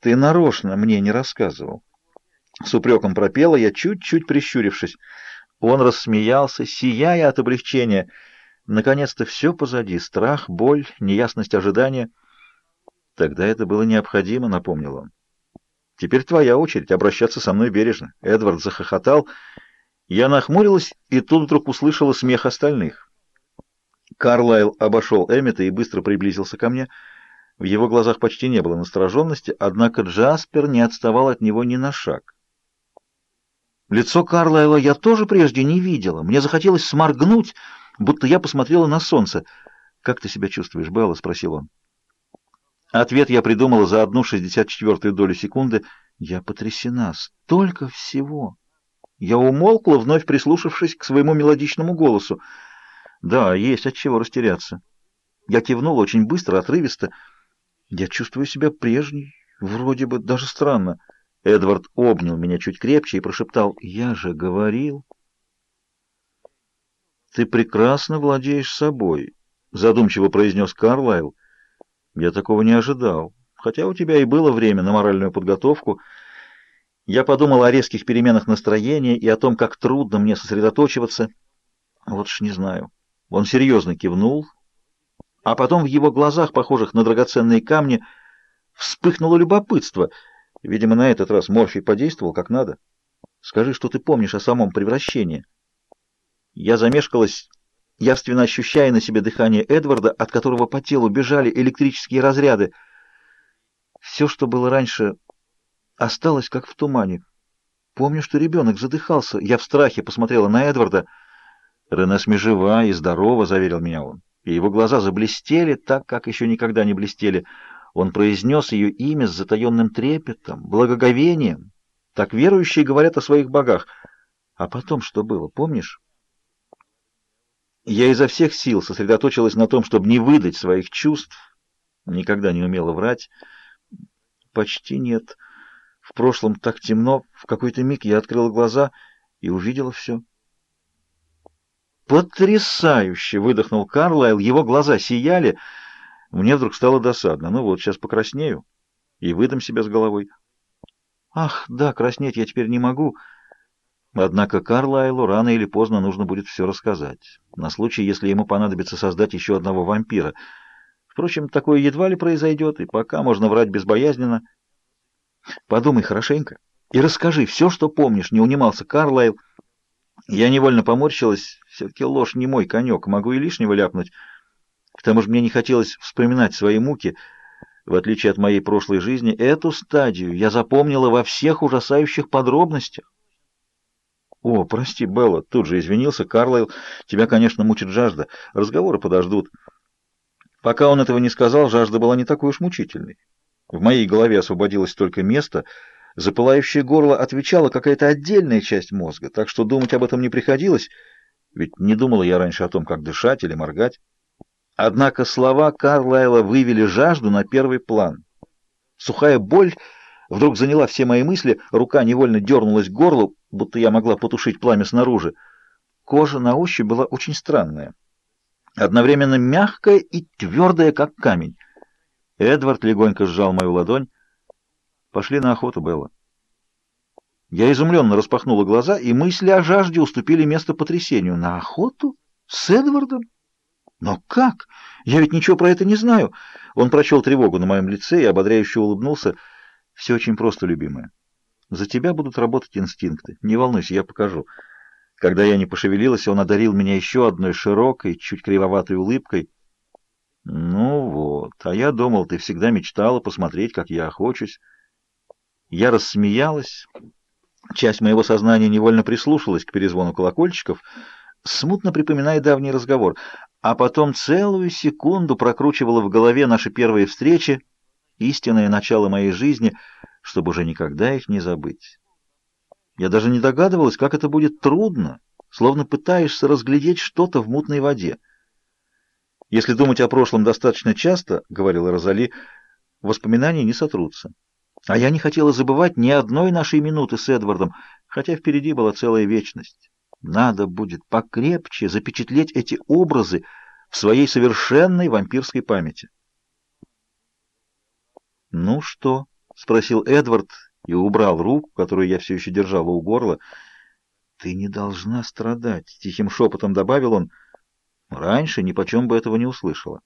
Ты нарочно мне не рассказывал. С упреком пропела я, чуть-чуть прищурившись. Он рассмеялся, сияя от облегчения. Наконец-то все позади. Страх, боль, неясность ожидания. Тогда это было необходимо, напомнил он. Теперь твоя очередь обращаться со мной бережно. Эдвард захохотал. Я нахмурилась и тут вдруг услышала смех остальных. Карлайл обошел Эммета и быстро приблизился ко мне. В его глазах почти не было настороженности, однако Джаспер не отставал от него ни на шаг. Лицо Карлайла я тоже прежде не видела. Мне захотелось сморгнуть, будто я посмотрела на солнце. «Как ты себя чувствуешь, Белла?» — спросил он. Ответ я придумала за одну шестьдесят четвертую долю секунды. Я потрясена. Столько всего! Я умолкла, вновь прислушавшись к своему мелодичному голосу. Да, есть от чего растеряться. Я кивнула очень быстро, отрывисто. Я чувствую себя прежней, вроде бы даже странно. Эдвард обнял меня чуть крепче и прошептал, «Я же говорил». «Ты прекрасно владеешь собой», — задумчиво произнес Карлайл. «Я такого не ожидал, хотя у тебя и было время на моральную подготовку». Я подумал о резких переменах настроения и о том, как трудно мне сосредоточиваться. Вот ж не знаю. Он серьезно кивнул, а потом в его глазах, похожих на драгоценные камни, вспыхнуло любопытство — Видимо, на этот раз морфий подействовал как надо. Скажи, что ты помнишь о самом превращении. Я замешкалась, явственно ощущая на себе дыхание Эдварда, от которого по телу бежали электрические разряды. Все, что было раньше, осталось как в тумане. Помню, что ребенок задыхался. Я в страхе посмотрела на Эдварда. «Ренесме жива и здорова», — заверил меня он. И его глаза заблестели так, как еще никогда не блестели. Он произнес ее имя с затаенным трепетом, благоговением. Так верующие говорят о своих богах. А потом что было, помнишь? Я изо всех сил сосредоточилась на том, чтобы не выдать своих чувств. Никогда не умела врать. Почти нет. В прошлом так темно. В какой-то миг я открыла глаза и увидела все. «Потрясающе!» — выдохнул Карлайл. Его глаза сияли — мне вдруг стало досадно. Ну вот, сейчас покраснею и выдам себя с головой. Ах, да, краснеть я теперь не могу. Однако Карлайлу рано или поздно нужно будет все рассказать, на случай, если ему понадобится создать еще одного вампира. Впрочем, такое едва ли произойдет, и пока можно врать безбоязненно. Подумай хорошенько и расскажи все, что помнишь, не унимался Карлайл. Я невольно поморщилась, все-таки ложь не мой конек, могу и лишнего ляпнуть. К тому же мне не хотелось вспоминать свои муки. В отличие от моей прошлой жизни, эту стадию я запомнила во всех ужасающих подробностях. «О, прости, Белла», — тут же извинился Карлайл. «Тебя, конечно, мучит жажда. Разговоры подождут». Пока он этого не сказал, жажда была не такой уж мучительной. В моей голове освободилось только место, запылающее горло отвечала какая-то отдельная часть мозга, так что думать об этом не приходилось, ведь не думала я раньше о том, как дышать или моргать. Однако слова Карлайла вывели жажду на первый план. Сухая боль вдруг заняла все мои мысли, рука невольно дернулась к горлу, будто я могла потушить пламя снаружи. Кожа на ощупь была очень странная. Одновременно мягкая и твердая, как камень. Эдвард легонько сжал мою ладонь. «Пошли на охоту, Белла». Я изумленно распахнула глаза, и мысли о жажде уступили место потрясению. «На охоту? С Эдвардом?» Но как? Я ведь ничего про это не знаю. Он прочел тревогу на моем лице и ободряюще улыбнулся. Все очень просто, любимая. За тебя будут работать инстинкты. Не волнуйся, я покажу. Когда я не пошевелилась, он одарил меня еще одной широкой, чуть кривоватой улыбкой. Ну вот, а я думал, ты всегда мечтала посмотреть, как я охочусь. Я рассмеялась. Часть моего сознания невольно прислушалась к перезвону колокольчиков, смутно припоминая давний разговор а потом целую секунду прокручивала в голове наши первые встречи, истинное начало моей жизни, чтобы уже никогда их не забыть. Я даже не догадывалась, как это будет трудно, словно пытаешься разглядеть что-то в мутной воде. Если думать о прошлом достаточно часто, — говорила Розали, — воспоминания не сотрутся. А я не хотела забывать ни одной нашей минуты с Эдвардом, хотя впереди была целая вечность. Надо будет покрепче запечатлеть эти образы в своей совершенной вампирской памяти. «Ну что?» — спросил Эдвард и убрал руку, которую я все еще держала у горла. «Ты не должна страдать», — тихим шепотом добавил он. «Раньше ни почем бы этого не услышала».